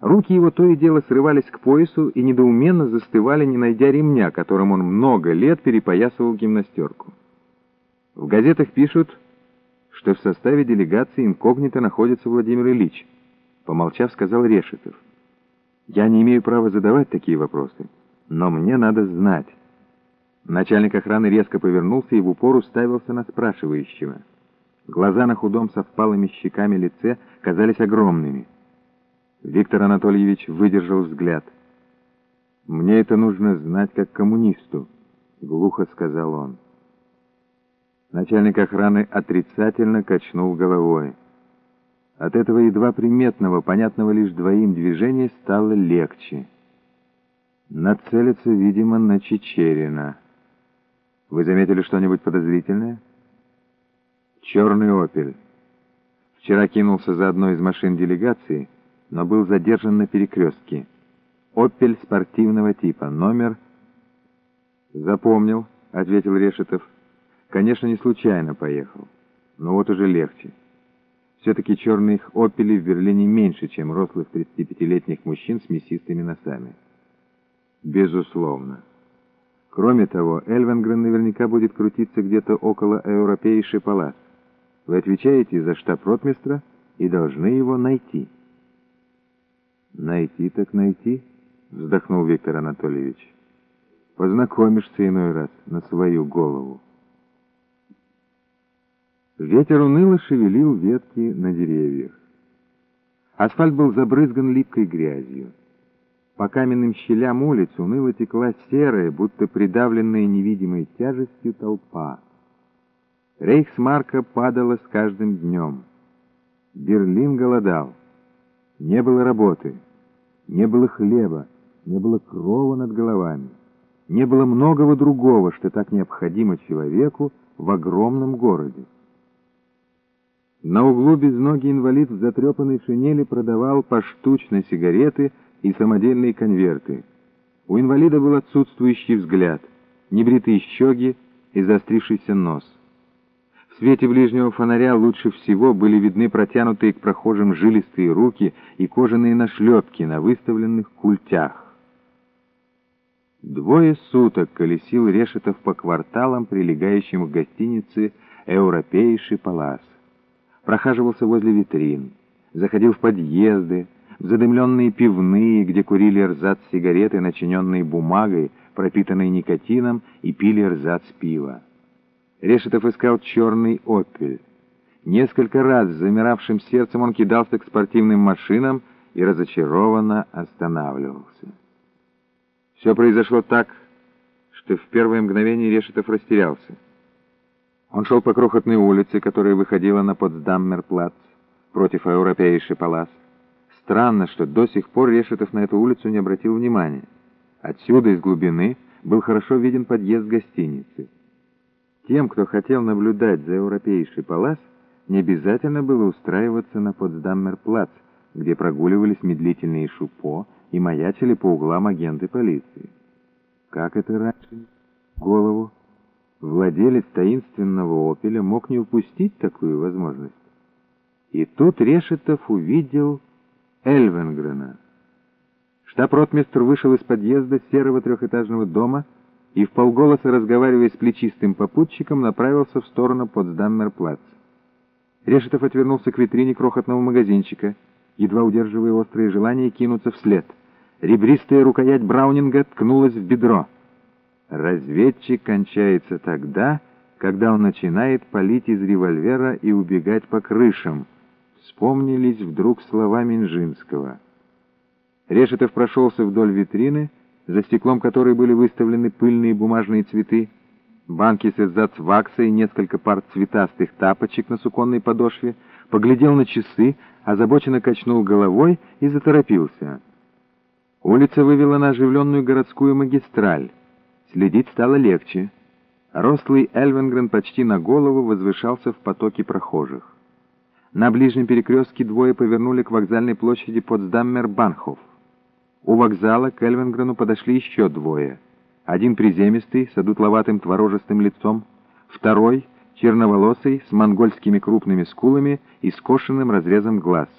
Руки его то и дело срывались к поясу и недоуменно застывали, не найдя ремня, которым он много лет перепоясывал гимнастерку. В газетах пишут, что в составе делегации инкогнито находится Владимир Ильич. Помолчав, сказал Решетов. «Я не имею права задавать такие вопросы, но мне надо знать». Начальник охраны резко повернулся и в упор уставился на спрашивающего. Глаза на худом со впалыми щеками лице казались огромными. Виктор Анатольевич выдержал взгляд. «Мне это нужно знать как коммунисту», — глухо сказал он. Начальник охраны отрицательно качнул головой. От этого едва приметного, понятного лишь двоим движения стало легче. Нацелиться, видимо, на Чечерина. Вы заметили что-нибудь подозрительное? Черный «Опель». Вчера кинулся за одной из машин делегации, но был задержан на перекрестке. «Опель» спортивного типа, номер... «Запомнил», — ответил Решетов. Конечно, не случайно поехал, но вот уже легче. Все-таки черных «Опелей» в Берлине меньше, чем рослых 35-летних мужчин с мясистыми носами. Безусловно. Кроме того, Эльвенгрен наверняка будет крутиться где-то около Европейший палас. Вы отвечаете за штаб-ротмистра и должны его найти. «Найти так найти», — вздохнул Виктор Анатольевич. «Познакомишься иной раз на свою голову». Ветер уныло шевелил ветки на деревьях. Асфальт был забрызган липкой грязью. По каменным щелям улиц уныло текла серая, будто придавленная невидимой тяжестью толпа. Рейхсмарка падала с каждым днем. Берлин голодал. Не было работы, не было хлеба, не было крова над головами. Не было многого другого, что так необходимо человеку в огромном городе. На углу безногий инвалид в затрепанной шинели продавал поштучно сигареты и самодельные конверты. У инвалида был отсутствующий взгляд, небритые щеки и заострившийся нос. В свете ближнего фонаря лучше всего были видны протянутые к прохожим жилистые руки и кожаные нашлепки на выставленных культях. Двое суток колесил Решетов по кварталам, прилегающим к гостинице «Европейший палас» прохаживался возле витрин, заходил в подъезды, в задымленные пивные, где курили рзац сигареты, начиненные бумагой, пропитанной никотином, и пили рзац пива. Решетов искал черный «Опель». Несколько раз с замиравшим сердцем он кидался к спортивным машинам и разочарованно останавливался. Все произошло так, что в первое мгновение Решетов растерялся. Он шел по крохотной улице, которая выходила на Потсдаммерплац, против Европейший палас. Странно, что до сих пор Решетов на эту улицу не обратил внимания. Отсюда, из глубины, был хорошо виден подъезд гостиницы. Тем, кто хотел наблюдать за Европейший палас, не обязательно было устраиваться на Потсдаммерплац, где прогуливались медлительные шупо и маячили по углам агенты полиции. Как это раньше? Голову Владелец таинственного «Опеля» мог не упустить такую возможность. И тут Решетов увидел Эльвенгрена. Штаб-ротмистр вышел из подъезда серого трехэтажного дома и, в полголоса разговаривая с плечистым попутчиком, направился в сторону Потсдаммерплац. Решетов отвернулся к витрине крохотного магазинчика, едва удерживая острое желание кинуться вслед. Ребристая рукоять Браунинга ткнулась в бедро — Разведчик кончается тогда, когда он начинает палить из револьвера и убегать по крышам. Вспомнились вдруг слова Минжинского. Решетов прошелся вдоль витрины, за стеклом которой были выставлены пыльные бумажные цветы, банки с эрзац-вакса и несколько пар цветастых тапочек на суконной подошве, поглядел на часы, озабоченно качнул головой и заторопился. Улица вывела на оживленную городскую магистраль. Следить стало легче. Рослый Эльвенгрен почти на голову возвышался в потоке прохожих. На ближнем перекрестке двое повернули к вокзальной площади Потсдаммер-Банхоф. У вокзала к Эльвенгрену подошли еще двое. Один приземистый, с одутловатым творожистым лицом, второй — черноволосый, с монгольскими крупными скулами и скошенным разрезом глаз.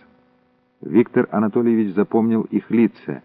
Виктор Анатольевич запомнил их лица.